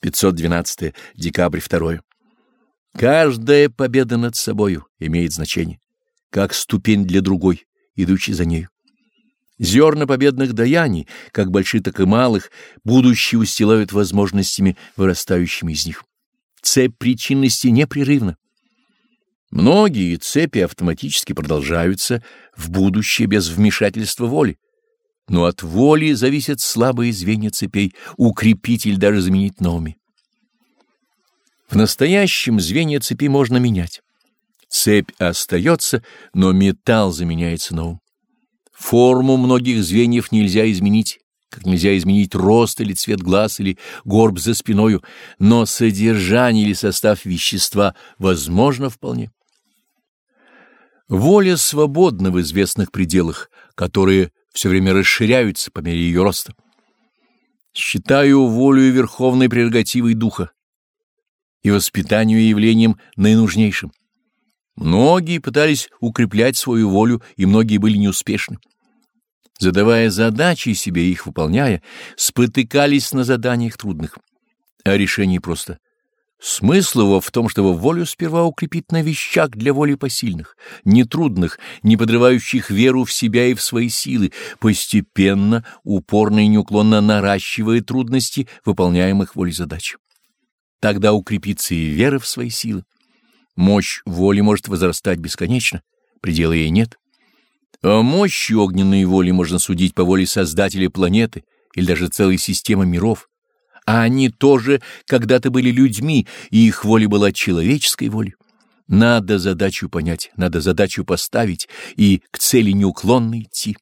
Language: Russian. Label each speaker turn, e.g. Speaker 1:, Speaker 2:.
Speaker 1: 512 декабрь 2. Каждая победа над собою имеет значение, как ступень для другой, идущей за нею. Зерна победных даяний, как больших, так и малых, будущее устилают возможностями, вырастающими из них. Цепь причинности непрерывна. Многие цепи автоматически продолжаются в будущее без вмешательства воли. Но от воли зависят слабые звенья цепей, укрепить или даже заменить новыми. В настоящем звенья цепи можно менять. Цепь остается, но металл заменяется новым. Форму многих звеньев нельзя изменить, как нельзя изменить рост или цвет глаз или горб за спиною, но содержание или состав вещества возможно вполне. Воля свободна в известных пределах, которые все время расширяются по мере ее роста. Считаю волю верховной прерогативой духа и воспитанию явлением наинужнейшим. Многие пытались укреплять свою волю, и многие были неуспешны. Задавая задачи себе и их выполняя, спотыкались на заданиях трудных. А решение просто. Смысл его в том, чтобы волю сперва укрепить на вещах для воли посильных, нетрудных, не подрывающих веру в себя и в свои силы, постепенно, упорно и неуклонно наращивая трудности выполняемых волей задач. Тогда укрепится и вера в свои силы. Мощь воли может возрастать бесконечно, предела ей нет. О мощи огненной воли можно судить по воле Создателя планеты или даже целой системы миров. А они тоже когда-то были людьми, и их воля была человеческой волей. Надо задачу понять, надо задачу поставить и к цели неуклонно идти.